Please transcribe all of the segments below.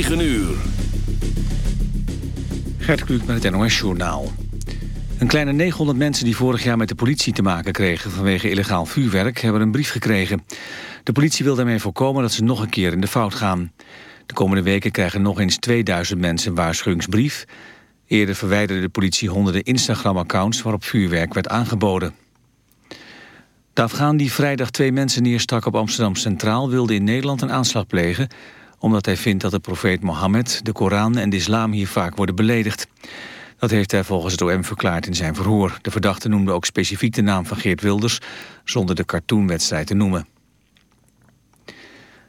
9 uur. Gert Kluk met het NOS-journaal. Een kleine 900 mensen die vorig jaar met de politie te maken kregen... vanwege illegaal vuurwerk, hebben een brief gekregen. De politie wil daarmee voorkomen dat ze nog een keer in de fout gaan. De komende weken krijgen nog eens 2000 mensen een waarschuwingsbrief. Eerder verwijderde de politie honderden Instagram-accounts... waarop vuurwerk werd aangeboden. De Afghaan die vrijdag twee mensen neerstak op Amsterdam Centraal... wilde in Nederland een aanslag plegen... omdat hij vindt dat de profeet Mohammed, de Koran en de islam hier vaak worden beledigd. Dat heeft hij volgens het OM verklaard in zijn verhoor. De verdachte noemde ook specifiek de naam van Geert Wilders... zonder de cartoonwedstrijd te noemen.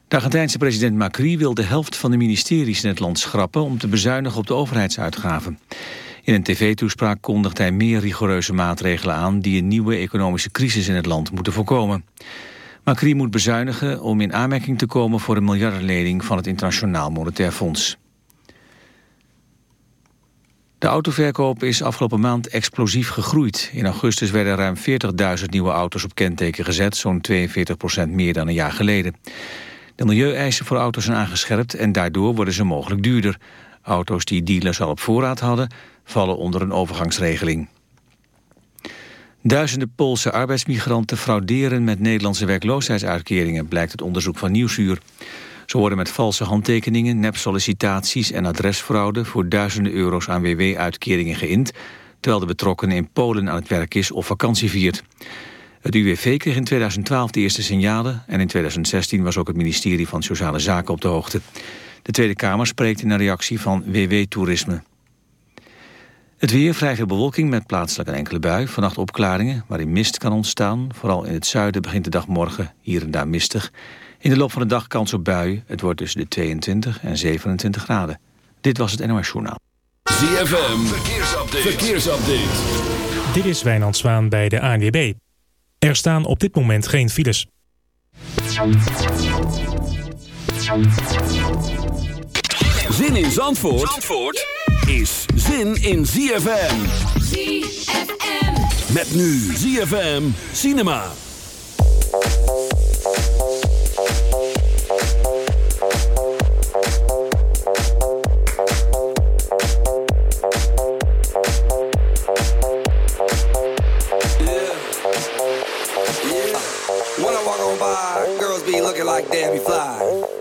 De Argentijnse president Macri wil de helft van de ministeries in het land schrappen... om te bezuinigen op de overheidsuitgaven. In een tv-toespraak kondigt hij meer rigoureuze maatregelen aan... die een nieuwe economische crisis in het land moeten voorkomen. Macri moet bezuinigen om in aanmerking te komen... voor een miljardenlening van het Internationaal Monetair Fonds. De autoverkoop is afgelopen maand explosief gegroeid. In augustus werden ruim 40.000 nieuwe auto's op kenteken gezet... zo'n 42% meer dan een jaar geleden. De milieueisen voor auto's zijn aangescherpt... en daardoor worden ze mogelijk duurder. Auto's die dealers al op voorraad hadden... vallen onder een overgangsregeling. Duizenden Poolse arbeidsmigranten frauderen met Nederlandse werkloosheidsuitkeringen... blijkt het onderzoek van Nieuwsuur. Ze worden met valse handtekeningen, nepsollicitaties en adresfraude... voor duizenden euro's aan WW-uitkeringen geïnd... terwijl de betrokkenen in Polen aan het werk is of vakantie viert. Het UWV kreeg in 2012 de eerste signalen... en in 2016 was ook het ministerie van Sociale Zaken op de hoogte. De Tweede Kamer spreekt in een reactie van WW-toerisme. Het weer, vrij veel bewolking met plaatselijk een enkele bui. Vannacht opklaringen waarin mist kan ontstaan. Vooral in het zuiden begint de dag morgen hier en daar mistig. In de loop van de dag kans op buien. Het wordt tussen de 22 en 27 graden. Dit was het NOS Journaal. ZFM, verkeersupdate. verkeersupdate. Dit is Wijnand Zwaan bij de ANWB. Er staan op dit moment geen files. Zin in Zandvoort, Zandvoort is zin in ZFM. ZFM. Met nu ZFM Cinema. Monoromba, girls being looking like Debbie Fly.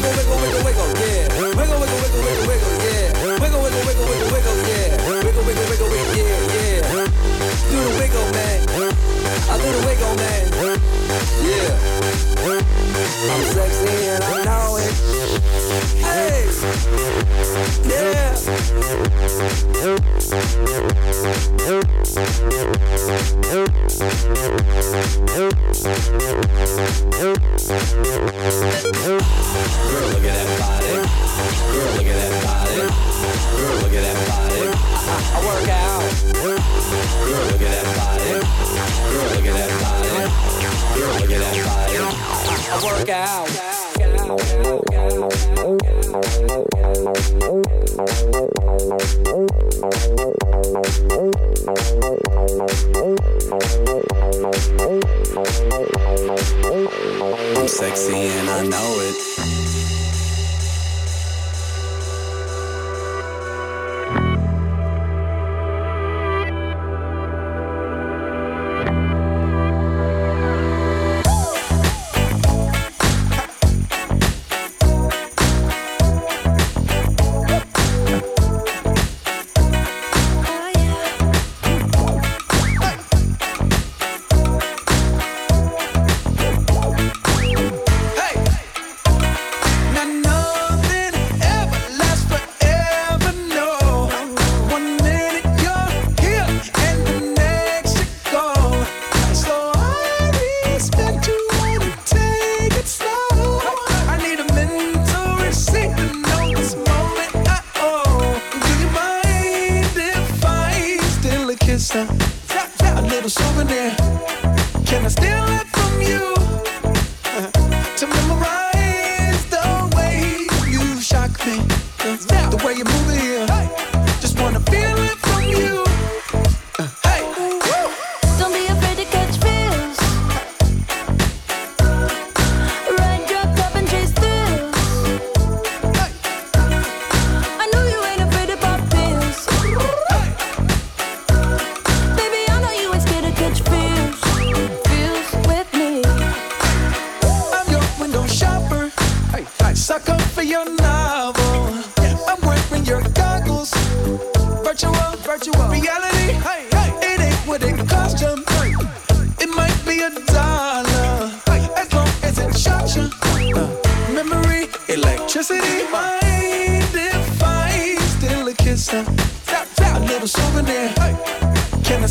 Yeah. Do the wiggle, man. I do wiggle, man. Yeah. I'm sexy and I know it. Hey, yeah.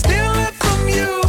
steal it from you.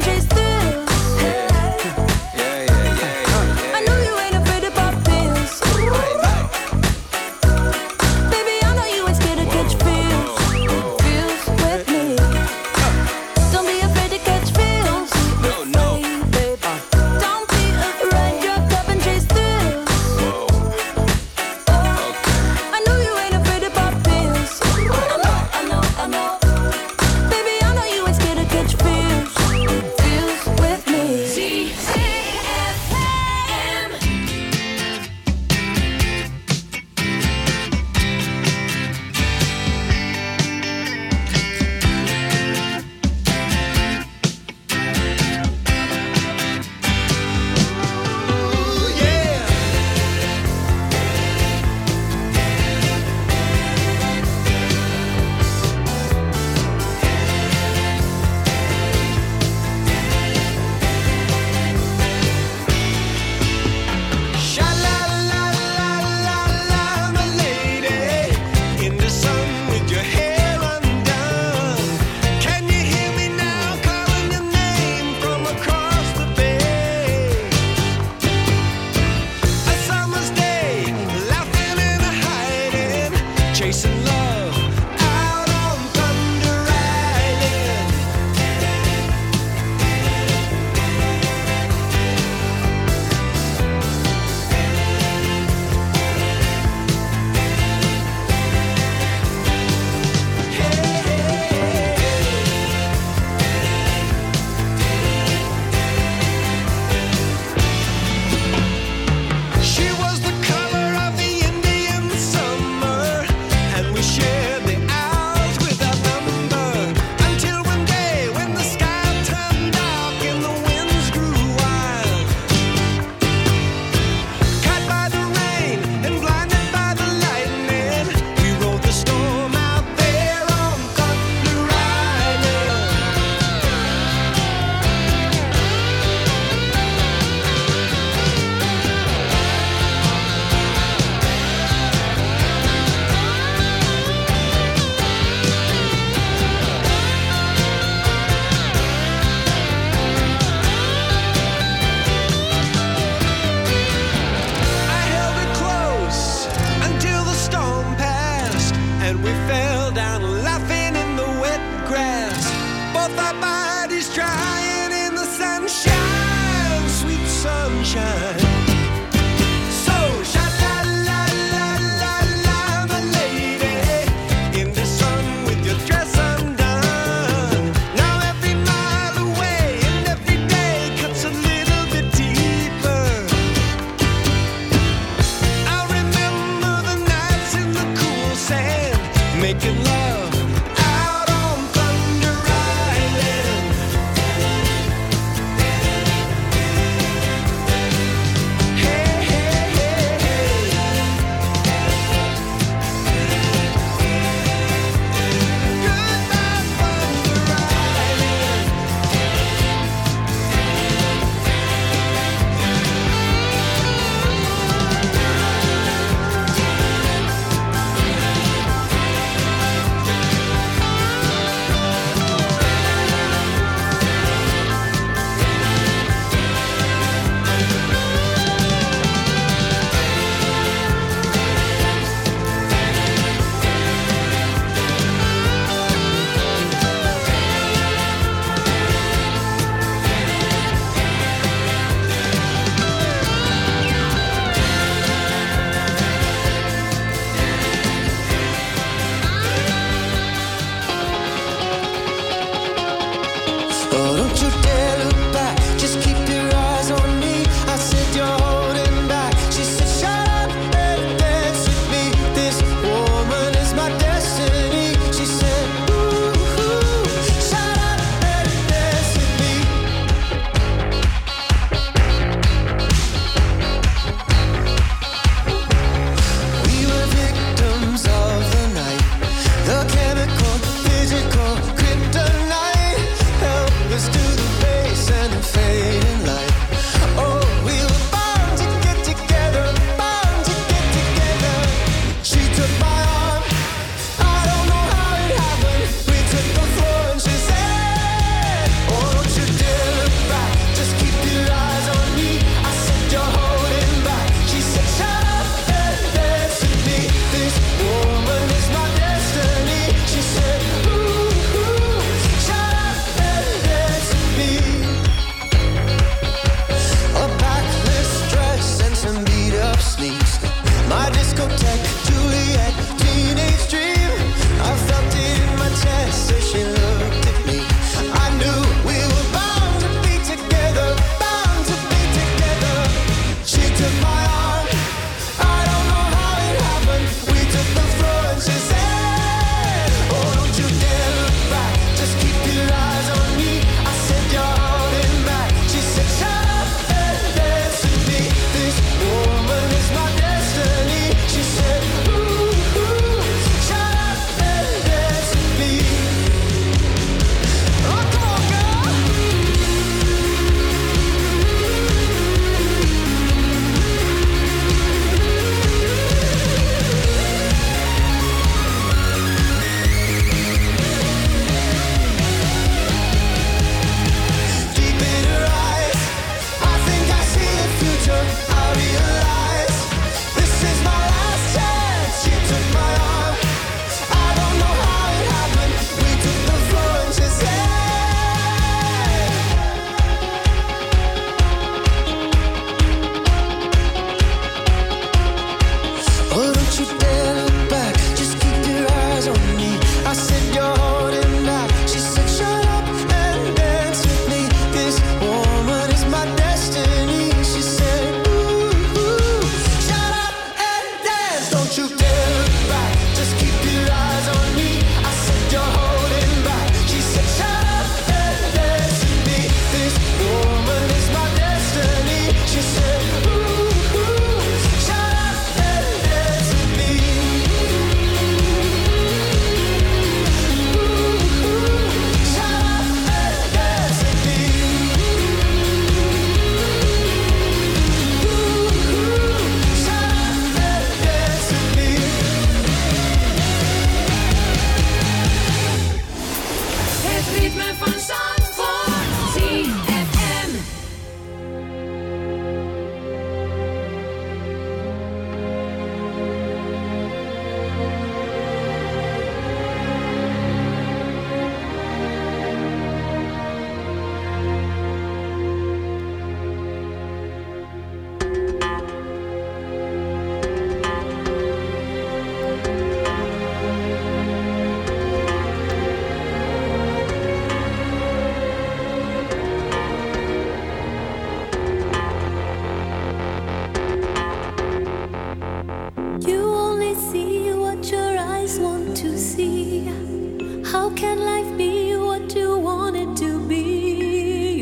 top, and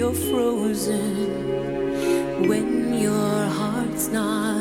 you're frozen, when your heart's not.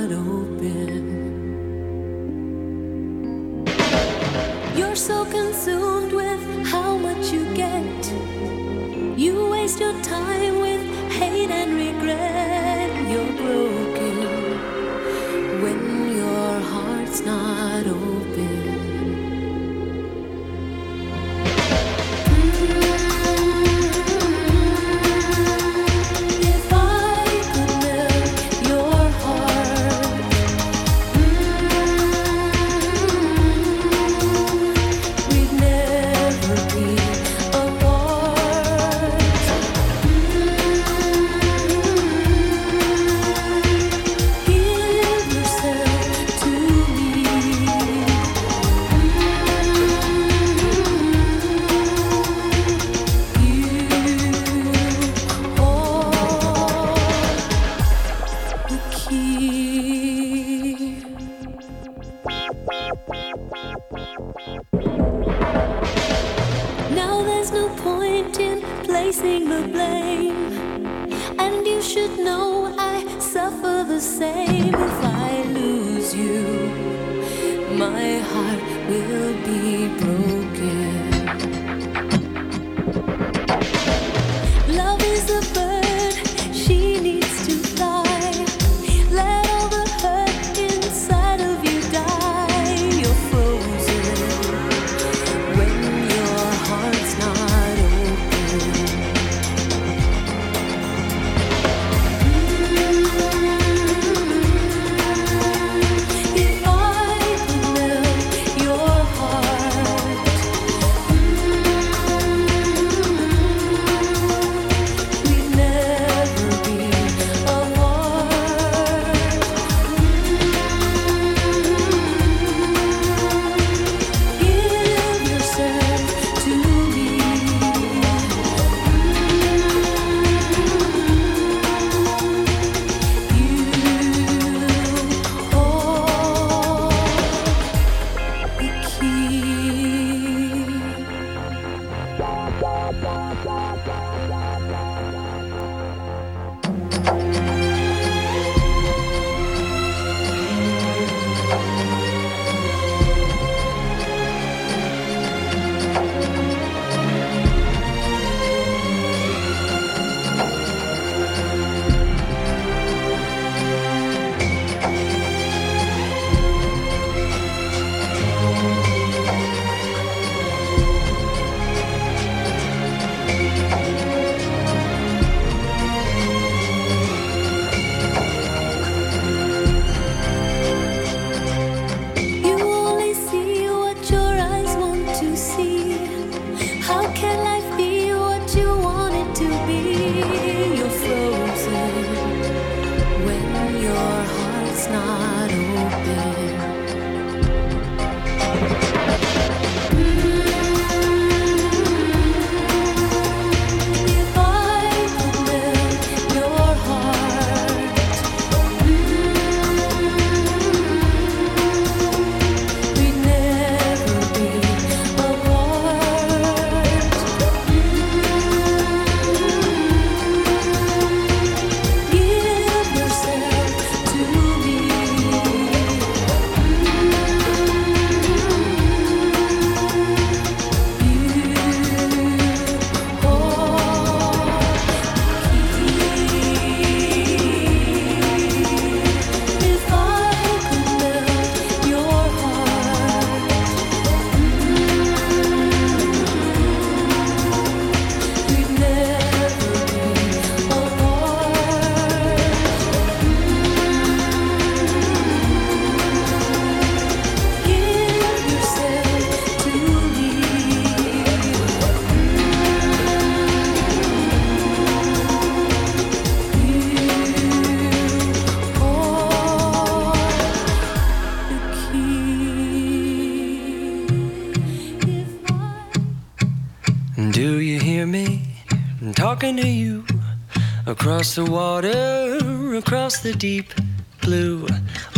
the water across the deep blue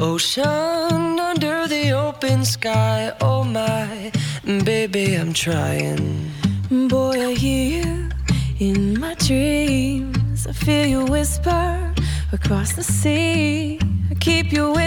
ocean under the open sky. Oh my baby, I'm trying. Boy, I hear you in my dreams. I feel you whisper across the sea. I keep you with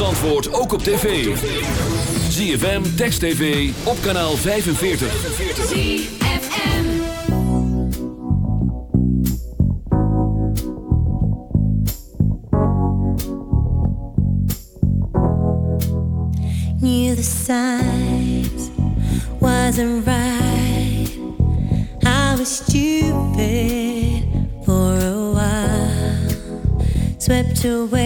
antwoord ook op tv. ZFM, Text TV, op kanaal 45. ZFM Knew the signs wasn't right I was stupid for a while Swept away